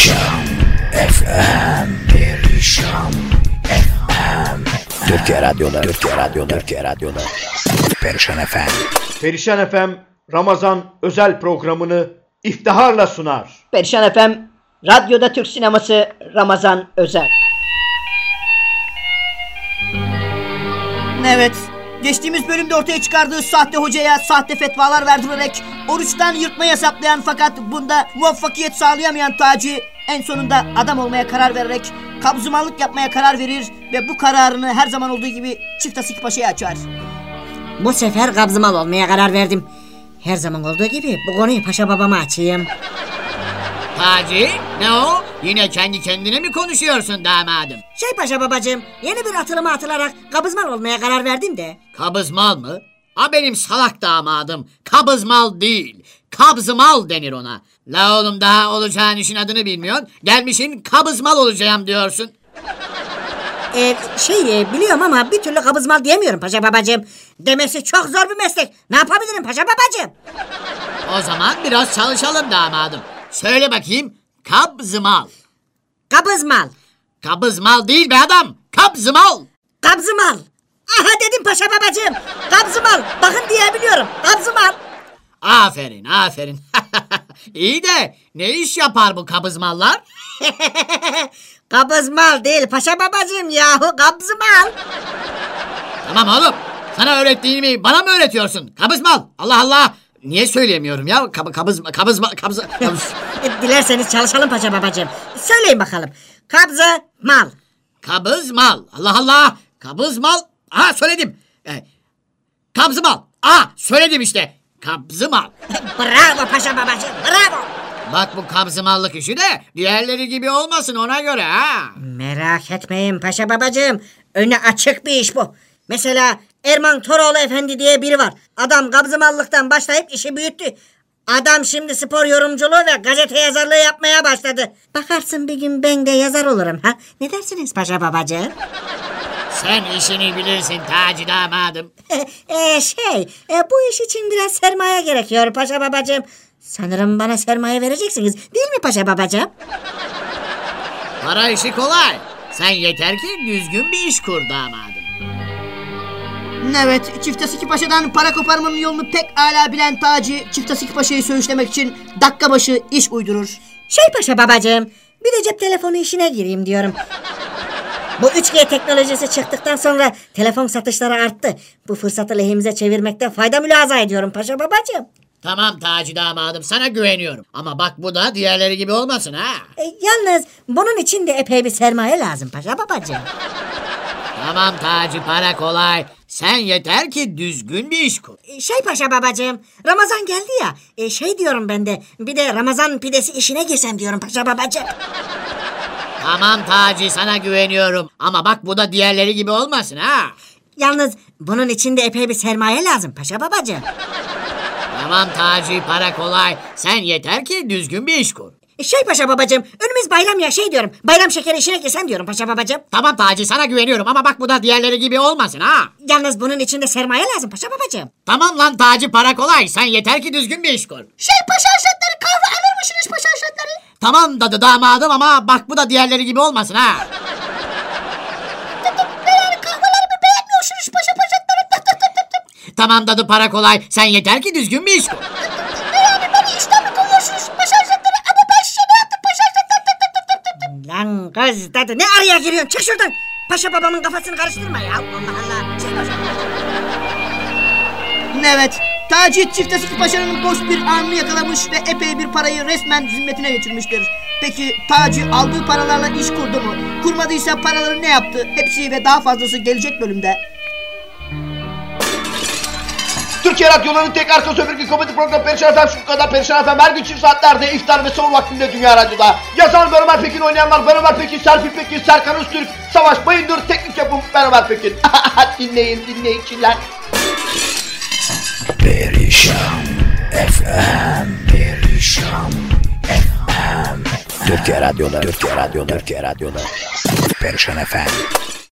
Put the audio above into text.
Perişan. FM Perişan. FM Türkiye Radyo'da. Türkiye Radyo'da. Türkiye Radyo'da. Perişan FM Perişan FM Ramazan özel programını iftiharla sunar. Perişan FM, Radyoda Türk Sineması Ramazan Özel. Evet, geçtiğimiz bölümde ortaya çıkardığı sahte hocaya sahte fetvalar verdirerek oruçtan yırtma hesaplayan fakat bunda muvaffakiyet sağlayamayan Taci en sonunda adam olmaya karar vererek kabzımanlık yapmaya karar verir ve bu kararını her zaman olduğu gibi çift asik paşaya açar. Bu sefer kabzımal olmaya karar verdim. Her zaman olduğu gibi bu konuyu paşa babama açayım. Taci ne o? Yine kendi kendine mi konuşuyorsun damadım? Şey paşa babacığım yeni bir atılıma atılarak kabızmal olmaya karar verdim de. Kabızmal mı? A benim salak damadım. Kabızmal değil. Kabzımal denir ona. La oğlum daha olacağın işin adını bilmiyorsun. Gelmişin kabızmal olacağım diyorsun. Ee, şey e, biliyorum ama bir türlü kabızmal diyemiyorum paşa babacığım. Demesi çok zor bir meslek. Ne yapabilirim paşa babacığım? O zaman biraz çalışalım damadım. Söyle bakayım. Kabzımal. Kabızmal. Kabızmal değil be adam. Kabzımal. Kabzımal. Aha dedim paşa babacığım. Kabzımal. Bakın diyebiliyorum. Kabzımal. Aferin aferin. İyi de ne iş yapar bu kabızmallar? Kabızmal değil paşa babacığım yahu kabzımal. Tamam oğlum. Sana öğrettiğimi bana mı öğretiyorsun? Kabızmal. Allah Allah. Niye söyleyemiyorum ya? Kab kabız kabız kabız kabız. E, Dilerseniz çalışalım paşa babacığım. Söyleyin bakalım. Kabzı mal. Kabızmal. Allah Allah. Kabızmal. Aha söyledim. E, kabzımal. Aha söyledim işte. Kabzımal. Bravo paşa babacığım bravo. Bak bu kabzımallık işi de diğerleri gibi olmasın ona göre ha. Merak etmeyin paşa babacığım. Önü açık bir iş bu. Mesela Erman Toroğlu Efendi diye biri var. Adam kabzımallıktan başlayıp işi büyüttü. Adam şimdi spor yorumculuğu ve gazete yazarlığı yapmaya başladı. Bakarsın bir gün ben de yazar olurum ha. Ne dersiniz paşa babacığım? Sen işini bilirsin Taci damadım. e, şey, e, bu iş için biraz sermaye gerekiyor paşa babacığım. Sanırım bana sermaye vereceksiniz değil mi paşa babacığım? Para işi kolay. Sen yeter ki düzgün bir iş kur damadım. Evet, Çiftasiki Paşa'dan para koparmanın yolunu pek ala bilen Taci, Çiftasiki Paşa'yı söğüşlemek için dakika başı iş uydurur. Şey paşa babacığım, bir de cep telefonu işine gireyim diyorum. Bu 3G teknolojisi çıktıktan sonra telefon satışları arttı. Bu fırsatı lehimize çevirmekte fayda mülaza ediyorum paşa babacığım. Tamam Taci damadım sana güveniyorum. Ama bak bu da diğerleri gibi olmasın ha. E, yalnız bunun için de epey bir sermaye lazım paşa babacığım. Tamam Taci para kolay. Sen yeter ki düzgün bir iş kur. E, Şey paşa babacığım, Ramazan geldi ya. e, şey diyorum ben de, bir de Ramazan pidesi işine girsem diyorum paşa babacığım. Tamam Taci sana güveniyorum. Ama bak bu da diğerleri gibi olmasın ha. Yalnız bunun için de epey bir sermaye lazım paşa babacığım. Tamam Taci para kolay. Sen yeter ki düzgün bir iş kur. Şey paşa babacığım, önümüz bayram ya şey diyorum. Bayram şekeri işine girsem diyorum paşa babacığım. Tamam Taci sana güveniyorum ama bak bu da diğerleri gibi olmasın ha. Yalnız bunun için de sermaye lazım paşa babacığım. Tamam lan Taci para kolay. Sen yeter ki düzgün bir iş kur. Şey paşa hazretleri kahve alır mısınız paşa hazretleri? Tamam dadı damadım ama bak bu da diğerleri gibi olmasın ha. Yani kahvelerimi beğenmiyorsunuz paşa hazretleri. Tamam dadı para kolay. Sen yeter ki düzgün bir iş kur. Lan kız dadı ne araya giriyorsun? Çık şuradan. Paşa babamın kafasını karıştırma ya. Allah Allah. Çık. Evet, Taci Çiftasiki Paşa'nın boş bir anını yakalamış ve epey bir parayı resmen zimmetine geçirmiştir. Peki Taci aldığı paralarla iş kurdu mu? Kurmadıysa paraları ne yaptı? Hepsi ve daha fazlası gelecek bölümde. Türkiye Radyoları'nın tek arka sömürge komedi programı Perişan FM şu kadar Perişan FM her gün çift saatlerde iftar ve son vaktinde Dünya Radyo'da. Yazan Ömer Pekin oynayanlar Ömer Pekin, Serpil Pekin, Serkan Öztürk, Savaş Bayındır, teknik yapım Ömer Pekin. dinleyin dinleyiciler. Perişan FM Perişan FM Türkiye Radyo'da Türkiye Radyo'da Türkiye Radyo'da Perişan FM